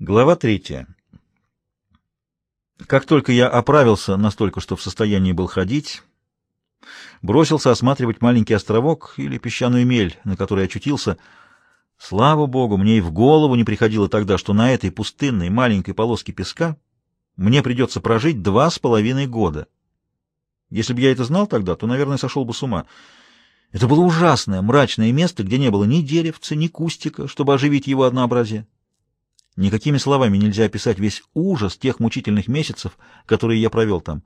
Глава третья. Как только я оправился настолько, что в состоянии был ходить, бросился осматривать маленький островок или песчаную мель, на которой очутился. Слава богу, мне и в голову не приходило тогда, что на этой пустынной маленькой полоске песка мне придется прожить два с половиной года. Если бы я это знал тогда, то, наверное, сошел бы с ума. Это было ужасное, мрачное место, где не было ни деревца, ни кустика, чтобы оживить его однообразие. Никакими словами нельзя описать весь ужас тех мучительных месяцев, которые я провел там.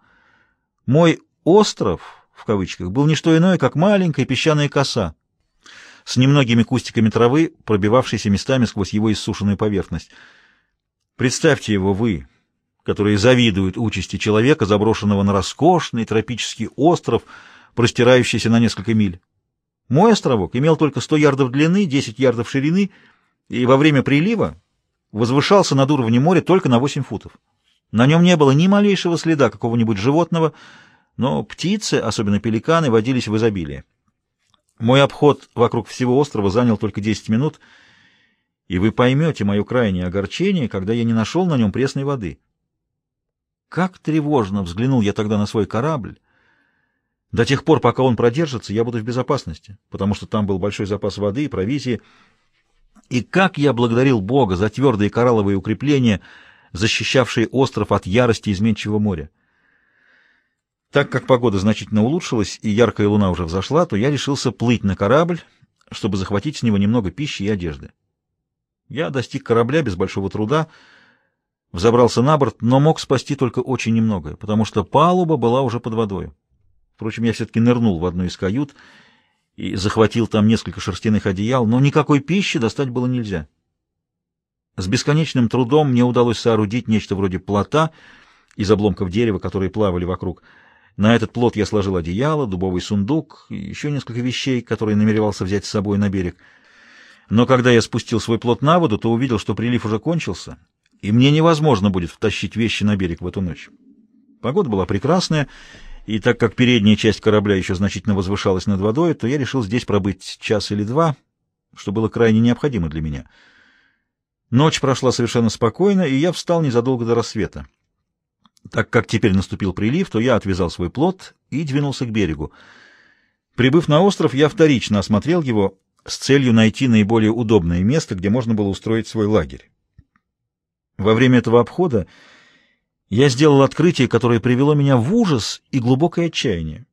Мой «остров» в кавычках был не что иное, как маленькая песчаная коса с немногими кустиками травы, пробивавшейся местами сквозь его иссушенную поверхность. Представьте его вы, которые завидуют участи человека, заброшенного на роскошный тропический остров, простирающийся на несколько миль. Мой островок имел только 100 ярдов длины, 10 ярдов ширины, и во время прилива возвышался над уровнем моря только на 8 футов. На нем не было ни малейшего следа какого-нибудь животного, но птицы, особенно пеликаны, водились в изобилии. Мой обход вокруг всего острова занял только 10 минут, и вы поймете мое крайнее огорчение, когда я не нашел на нем пресной воды. Как тревожно взглянул я тогда на свой корабль. До тех пор, пока он продержится, я буду в безопасности, потому что там был большой запас воды и провизии, и как я благодарил Бога за твердые коралловые укрепления, защищавшие остров от ярости изменчивого моря. Так как погода значительно улучшилась и яркая луна уже взошла, то я решился плыть на корабль, чтобы захватить с него немного пищи и одежды. Я достиг корабля без большого труда, взобрался на борт, но мог спасти только очень немного, потому что палуба была уже под водой. Впрочем, я все-таки нырнул в одну из кают и захватил там несколько шерстяных одеял, но никакой пищи достать было нельзя. С бесконечным трудом мне удалось соорудить нечто вроде плота из обломков дерева, которые плавали вокруг. На этот плот я сложил одеяло, дубовый сундук и еще несколько вещей, которые намеревался взять с собой на берег. Но когда я спустил свой плот на воду, то увидел, что прилив уже кончился, и мне невозможно будет втащить вещи на берег в эту ночь. Погода была прекрасная, и так как передняя часть корабля еще значительно возвышалась над водой, то я решил здесь пробыть час или два, что было крайне необходимо для меня. Ночь прошла совершенно спокойно, и я встал незадолго до рассвета. Так как теперь наступил прилив, то я отвязал свой плот и двинулся к берегу. Прибыв на остров, я вторично осмотрел его с целью найти наиболее удобное место, где можно было устроить свой лагерь. Во время этого обхода я сделал открытие, которое привело меня в ужас и глубокое отчаяние.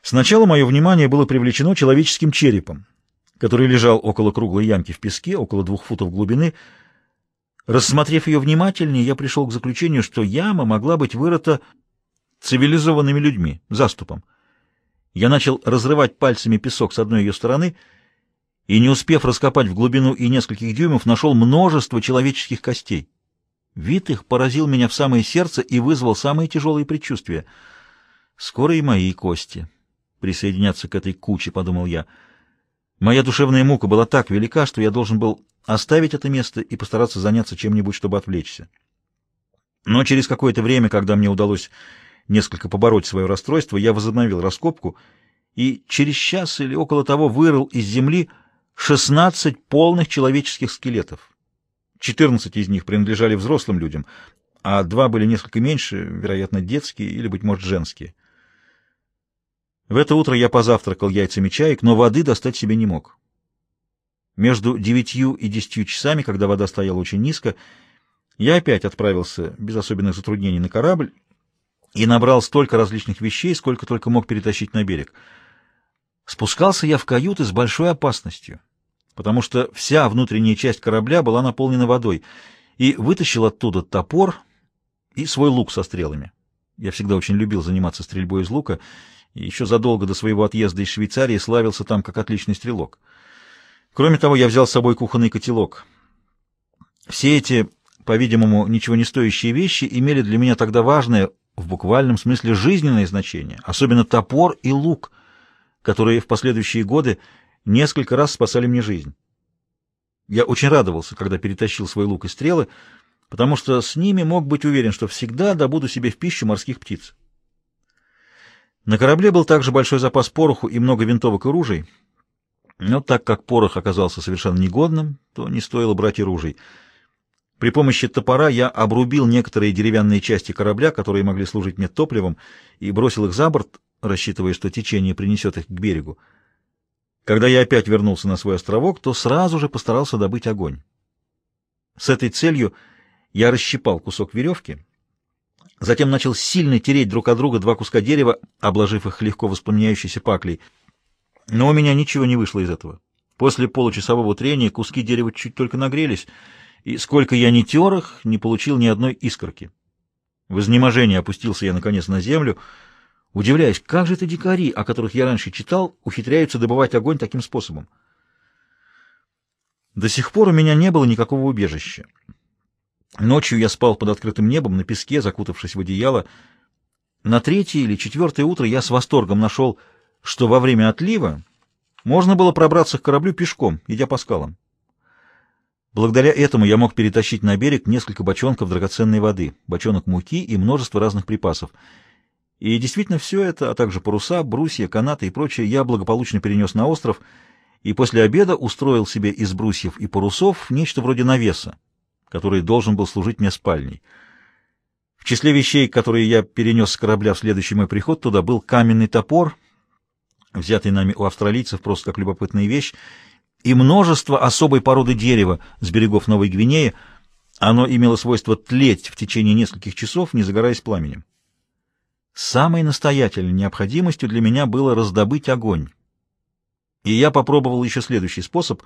Сначала мое внимание было привлечено человеческим черепом, который лежал около круглой ямки в песке, около двух футов глубины. Рассмотрев ее внимательнее, я пришел к заключению, что яма могла быть вырыта цивилизованными людьми, заступом. Я начал разрывать пальцами песок с одной ее стороны и, не успев раскопать в глубину и нескольких дюймов, нашел множество человеческих костей. Вид их поразил меня в самое сердце и вызвал самые тяжелые предчувствия. Скоро и мои кости присоединятся к этой куче, — подумал я. Моя душевная мука была так велика, что я должен был оставить это место и постараться заняться чем-нибудь, чтобы отвлечься. Но через какое-то время, когда мне удалось несколько побороть свое расстройство, я возобновил раскопку и через час или около того вырыл из земли шестнадцать полных человеческих скелетов. 14 из них принадлежали взрослым людям, а два были несколько меньше, вероятно, детские или, быть может, женские. В это утро я позавтракал яйцами чаек, но воды достать себе не мог. Между девятью и десятью часами, когда вода стояла очень низко, я опять отправился без особенных затруднений на корабль и набрал столько различных вещей, сколько только мог перетащить на берег. Спускался я в каюты с большой опасностью потому что вся внутренняя часть корабля была наполнена водой, и вытащил оттуда топор и свой лук со стрелами. Я всегда очень любил заниматься стрельбой из лука, и еще задолго до своего отъезда из Швейцарии славился там как отличный стрелок. Кроме того, я взял с собой кухонный котелок. Все эти, по-видимому, ничего не стоящие вещи имели для меня тогда важное, в буквальном смысле жизненное значение, особенно топор и лук, которые в последующие годы несколько раз спасали мне жизнь. Я очень радовался, когда перетащил свой лук и стрелы, потому что с ними мог быть уверен, что всегда добуду себе в пищу морских птиц. На корабле был также большой запас пороху и много винтовок и ружей, но так как порох оказался совершенно негодным, то не стоило брать и ружей. При помощи топора я обрубил некоторые деревянные части корабля, которые могли служить мне топливом, и бросил их за борт, рассчитывая, что течение принесет их к берегу. Когда я опять вернулся на свой островок, то сразу же постарался добыть огонь. С этой целью я расщипал кусок веревки, затем начал сильно тереть друг от друга два куска дерева, обложив их легко воспламеняющейся паклей. Но у меня ничего не вышло из этого. После получасового трения куски дерева чуть только нагрелись, и сколько я не тер их, не получил ни одной искорки. В изнеможении опустился я, наконец, на землю, удивляясь, как же это дикари, о которых я раньше читал, ухитряются добывать огонь таким способом. До сих пор у меня не было никакого убежища. Ночью я спал под открытым небом, на песке, закутавшись в одеяло. На третье или четвертое утро я с восторгом нашел, что во время отлива можно было пробраться к кораблю пешком, идя по скалам. Благодаря этому я мог перетащить на берег несколько бочонков драгоценной воды, бочонок муки и множество разных припасов. И действительно все это, а также паруса, брусья, канаты и прочее я благополучно перенес на остров и после обеда устроил себе из брусьев и парусов нечто вроде навеса, который должен был служить мне спальней. В числе вещей, которые я перенес с корабля в следующий мой приход, туда был каменный топор — взятый нами у австралийцев просто как любопытная вещь, и множество особой породы дерева с берегов Новой Гвинеи. Оно имело свойство тлеть в течение нескольких часов, не загораясь пламенем. Самой настоятельной необходимостью для меня было раздобыть огонь. И я попробовал еще следующий способ.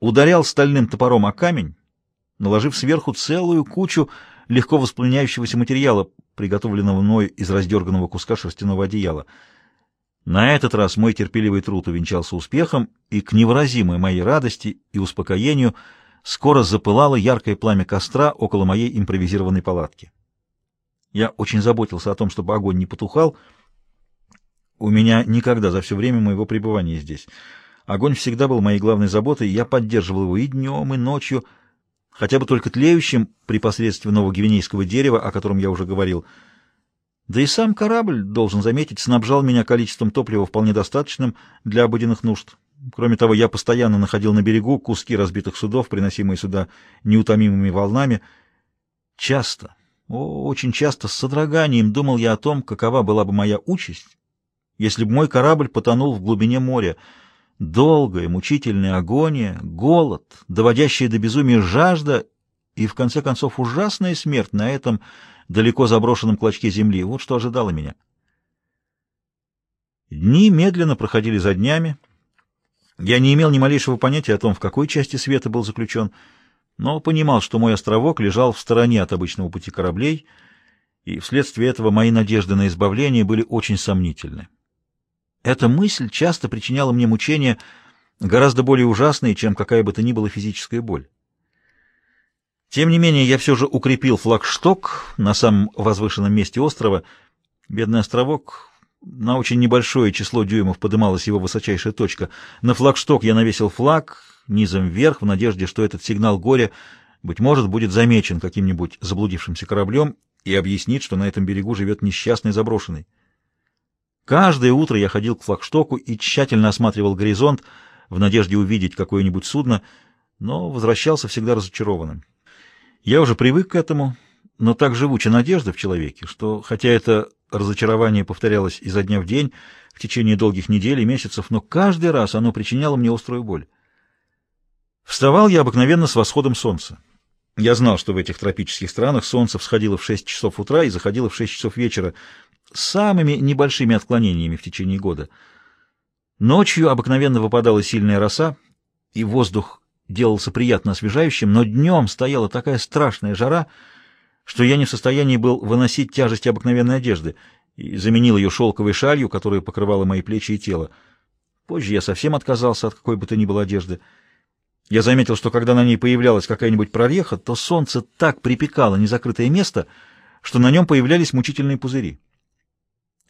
Ударял стальным топором о камень, наложив сверху целую кучу легко воспламеняющегося материала, приготовленного мной из раздерганного куска шерстяного одеяла — на этот раз мой терпеливый труд увенчался успехом, и к невыразимой моей радости и успокоению скоро запылало яркое пламя костра около моей импровизированной палатки. Я очень заботился о том, чтобы огонь не потухал. У меня никогда за все время моего пребывания здесь. Огонь всегда был моей главной заботой, я поддерживал его и днем, и ночью, хотя бы только тлеющим при посредстве нового гвинейского дерева, о котором я уже говорил — да и сам корабль, должен заметить, снабжал меня количеством топлива вполне достаточным для обыденных нужд. Кроме того, я постоянно находил на берегу куски разбитых судов, приносимые сюда неутомимыми волнами. Часто, о, очень часто, с содроганием думал я о том, какова была бы моя участь, если бы мой корабль потонул в глубине моря. Долгая, мучительная агония, голод, доводящая до безумия жажда и, в конце концов, ужасная смерть на этом далеко заброшенном клочке земли. Вот что ожидало меня. Дни медленно проходили за днями. Я не имел ни малейшего понятия о том, в какой части света был заключен, но понимал, что мой островок лежал в стороне от обычного пути кораблей, и вследствие этого мои надежды на избавление были очень сомнительны. Эта мысль часто причиняла мне мучения, гораздо более ужасные, чем какая бы то ни была физическая боль. Тем не менее, я все же укрепил флагшток на самом возвышенном месте острова. Бедный островок, на очень небольшое число дюймов подымалась его высочайшая точка. На флагшток я навесил флаг низом вверх в надежде, что этот сигнал горя, быть может, будет замечен каким-нибудь заблудившимся кораблем и объяснит, что на этом берегу живет несчастный заброшенный. Каждое утро я ходил к флагштоку и тщательно осматривал горизонт в надежде увидеть какое-нибудь судно, но возвращался всегда разочарованным. Я уже привык к этому, но так живуча надежда в человеке, что, хотя это разочарование повторялось изо дня в день, в течение долгих недель и месяцев, но каждый раз оно причиняло мне острую боль. Вставал я обыкновенно с восходом солнца. Я знал, что в этих тропических странах солнце всходило в 6 часов утра и заходило в 6 часов вечера с самыми небольшими отклонениями в течение года. Ночью обыкновенно выпадала сильная роса, и воздух делался приятно освежающим, но днем стояла такая страшная жара, что я не в состоянии был выносить тяжесть обыкновенной одежды и заменил ее шелковой шалью, которая покрывала мои плечи и тело. Позже я совсем отказался от какой бы то ни было одежды. Я заметил, что когда на ней появлялась какая-нибудь прореха, то солнце так припекало незакрытое место, что на нем появлялись мучительные пузыри.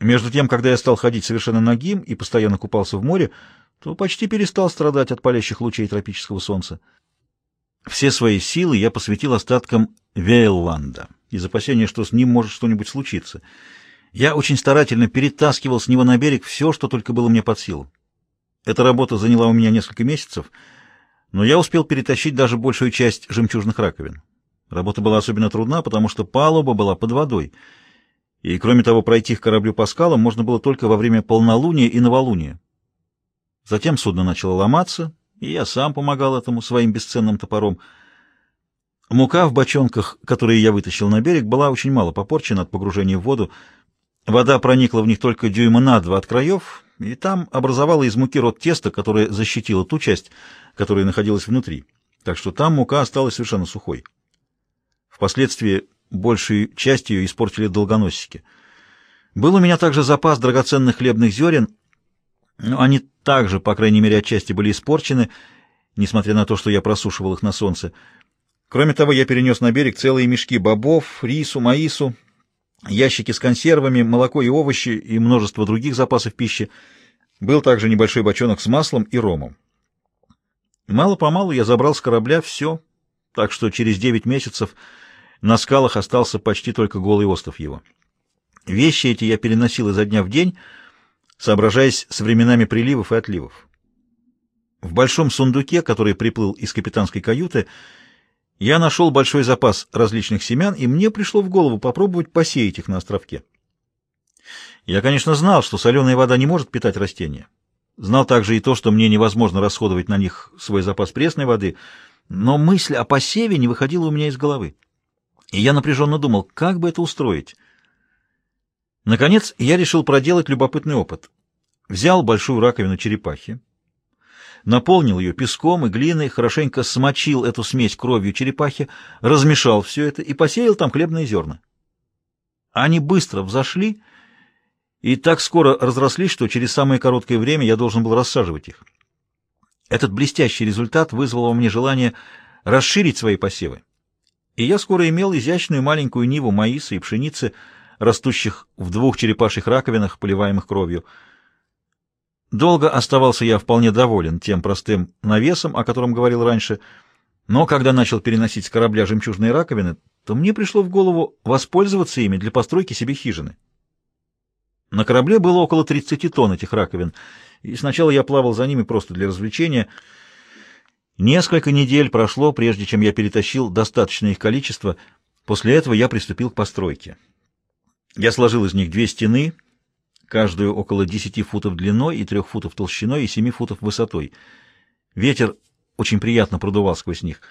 Между тем, когда я стал ходить совершенно нагим и постоянно купался в море, то почти перестал страдать от палящих лучей тропического солнца. Все свои силы я посвятил остаткам Вейлланда, из опасения, что с ним может что-нибудь случиться. Я очень старательно перетаскивал с него на берег все, что только было мне под силу. Эта работа заняла у меня несколько месяцев, но я успел перетащить даже большую часть жемчужных раковин. Работа была особенно трудна, потому что палуба была под водой, и, кроме того, пройти к кораблю по скалам можно было только во время полнолуния и новолуния. Затем судно начало ломаться, и я сам помогал этому своим бесценным топором. Мука в бочонках, которые я вытащил на берег, была очень мало попорчена от погружения в воду. Вода проникла в них только дюйма на два от краев, и там образовала из муки рот теста, которое защитило ту часть, которая находилась внутри. Так что там мука осталась совершенно сухой. Впоследствии большую часть ее испортили долгоносики. Был у меня также запас драгоценных хлебных зерен, но они также, по крайней мере, отчасти были испорчены, несмотря на то, что я просушивал их на солнце. Кроме того, я перенес на берег целые мешки бобов, рису, маису, ящики с консервами, молоко и овощи и множество других запасов пищи. Был также небольшой бочонок с маслом и ромом. Мало-помалу я забрал с корабля все, так что через девять месяцев на скалах остался почти только голый остров его. Вещи эти я переносил изо дня в день, соображаясь с временами приливов и отливов. В большом сундуке, который приплыл из капитанской каюты, я нашел большой запас различных семян, и мне пришло в голову попробовать посеять их на островке. Я, конечно, знал, что соленая вода не может питать растения. Знал также и то, что мне невозможно расходовать на них свой запас пресной воды, но мысль о посеве не выходила у меня из головы. И я напряженно думал, как бы это устроить. Наконец, я решил проделать любопытный опыт. Взял большую раковину черепахи, наполнил ее песком и глиной, хорошенько смочил эту смесь кровью черепахи, размешал все это и посеял там хлебные зерна. Они быстро взошли и так скоро разрослись, что через самое короткое время я должен был рассаживать их. Этот блестящий результат вызвал во мне желание расширить свои посевы. И я скоро имел изящную маленькую ниву маиса и пшеницы, растущих в двух черепашьих раковинах, поливаемых кровью. Долго оставался я вполне доволен тем простым навесом, о котором говорил раньше, но когда начал переносить с корабля жемчужные раковины, то мне пришло в голову воспользоваться ими для постройки себе хижины. На корабле было около 30 тонн этих раковин, и сначала я плавал за ними просто для развлечения. Несколько недель прошло, прежде чем я перетащил достаточное их количество. После этого я приступил к постройке. Я сложил из них две стены, каждую около 10 футов длиной и 3 футов толщиной и 7 футов высотой. Ветер очень приятно продувал сквозь них.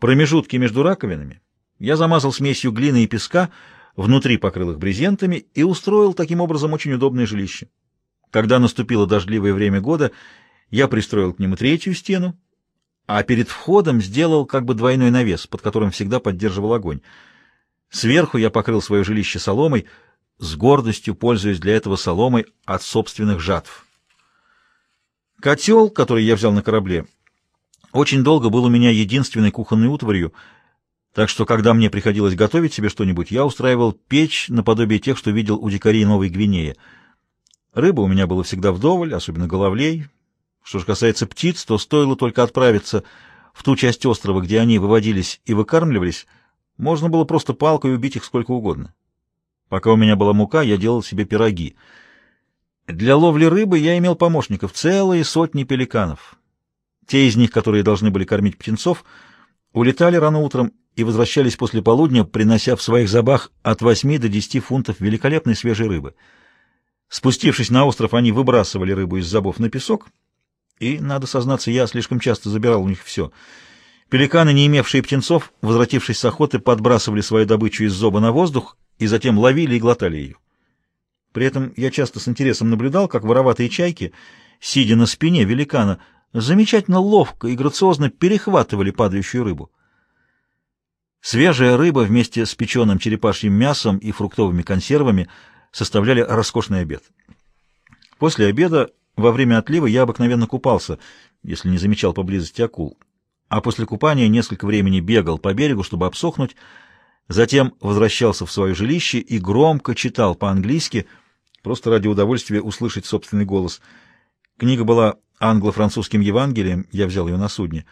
Промежутки между раковинами я замазал смесью глины и песка, внутри покрыл их брезентами и устроил таким образом очень удобное жилище. Когда наступило дождливое время года, я пристроил к нему третью стену, а перед входом сделал как бы двойной навес, под которым всегда поддерживал огонь. Сверху я покрыл свое жилище соломой, с гордостью пользуясь для этого соломой от собственных жатв. Котел, который я взял на корабле, очень долго был у меня единственной кухонной утварью, так что, когда мне приходилось готовить себе что-нибудь, я устраивал печь наподобие тех, что видел у дикарей Новой Гвинеи. Рыба у меня была всегда вдоволь, особенно головлей. Что же касается птиц, то стоило только отправиться в ту часть острова, где они выводились и выкармливались, можно было просто палкой убить их сколько угодно. Пока у меня была мука, я делал себе пироги. Для ловли рыбы я имел помощников, целые сотни пеликанов. Те из них, которые должны были кормить птенцов, улетали рано утром и возвращались после полудня, принося в своих забах от 8 до 10 фунтов великолепной свежей рыбы. Спустившись на остров, они выбрасывали рыбу из забов на песок, и, надо сознаться, я слишком часто забирал у них все — Пеликаны, не имевшие птенцов, возвратившись с охоты, подбрасывали свою добычу из зоба на воздух и затем ловили и глотали ее. При этом я часто с интересом наблюдал, как вороватые чайки, сидя на спине великана, замечательно ловко и грациозно перехватывали падающую рыбу. Свежая рыба вместе с печеным черепашьим мясом и фруктовыми консервами составляли роскошный обед. После обеда, во время отлива, я обыкновенно купался, если не замечал поблизости акул а после купания несколько времени бегал по берегу, чтобы обсохнуть, затем возвращался в свое жилище и громко читал по-английски, просто ради удовольствия услышать собственный голос. Книга была англо-французским Евангелием, я взял ее на судне.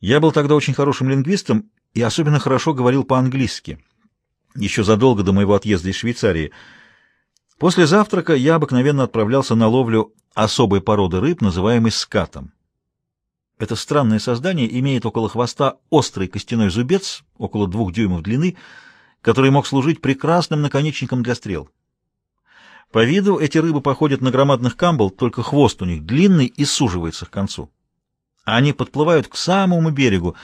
Я был тогда очень хорошим лингвистом и особенно хорошо говорил по-английски, еще задолго до моего отъезда из Швейцарии. После завтрака я обыкновенно отправлялся на ловлю особой породы рыб, называемой скатом. Это странное создание имеет около хвоста острый костяной зубец, около двух дюймов длины, который мог служить прекрасным наконечником для стрел. По виду эти рыбы походят на громадных камбал, только хвост у них длинный и суживается к концу. Они подплывают к самому берегу,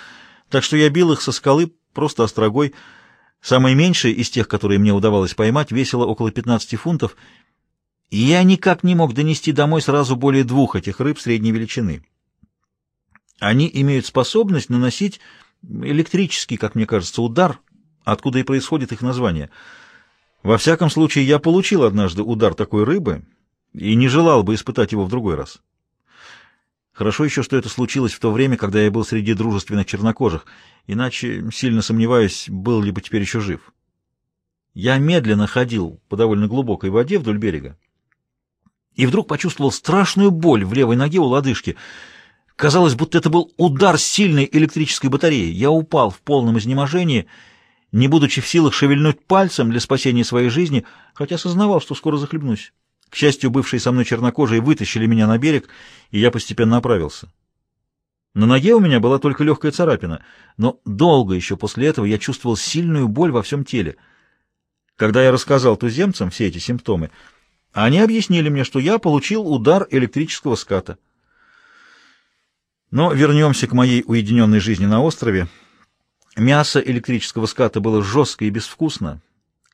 так что я бил их со скалы просто острогой. Самое меньшее из тех, которые мне удавалось поймать, весило около 15 фунтов, и я никак не мог донести домой сразу более двух этих рыб средней величины. Они имеют способность наносить электрический, как мне кажется, удар, откуда и происходит их название. Во всяком случае, я получил однажды удар такой рыбы и не желал бы испытать его в другой раз. Хорошо еще, что это случилось в то время, когда я был среди дружественных чернокожих, иначе, сильно сомневаюсь, был ли бы теперь еще жив. Я медленно ходил по довольно глубокой воде вдоль берега и вдруг почувствовал страшную боль в левой ноге у лодыжки. Казалось, будто это был удар сильной электрической батареи. Я упал в полном изнеможении, не будучи в силах шевельнуть пальцем для спасения своей жизни, хотя сознавал, что скоро захлебнусь. К счастью, бывшие со мной чернокожие вытащили меня на берег, и я постепенно оправился. На ноге у меня была только легкая царапина, но долго еще после этого я чувствовал сильную боль во всем теле. Когда я рассказал туземцам все эти симптомы, они объяснили мне, что я получил удар электрического ската. Но вернемся к моей уединенной жизни на острове. Мясо электрического ската было жестко и безвкусно.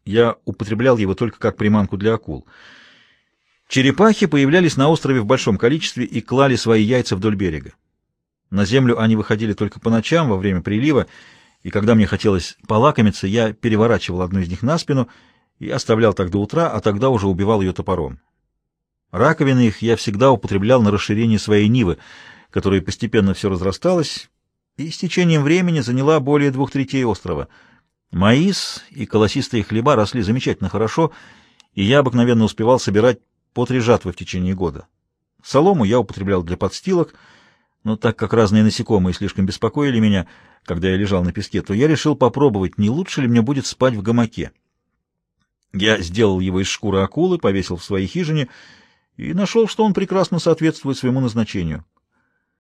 Я употреблял его только как приманку для акул — Черепахи появлялись на острове в большом количестве и клали свои яйца вдоль берега. На землю они выходили только по ночам во время прилива, и когда мне хотелось полакомиться, я переворачивал одну из них на спину и оставлял так до утра, а тогда уже убивал ее топором. Раковины их я всегда употреблял на расширение своей нивы, которая постепенно все разрасталась, и с течением времени заняла более двух третей острова. Маис и колосистые хлеба росли замечательно хорошо, и я обыкновенно успевал собирать по три жатвы в течение года. Солому я употреблял для подстилок, но так как разные насекомые слишком беспокоили меня, когда я лежал на песке, то я решил попробовать, не лучше ли мне будет спать в гамаке. Я сделал его из шкуры акулы, повесил в своей хижине и нашел, что он прекрасно соответствует своему назначению —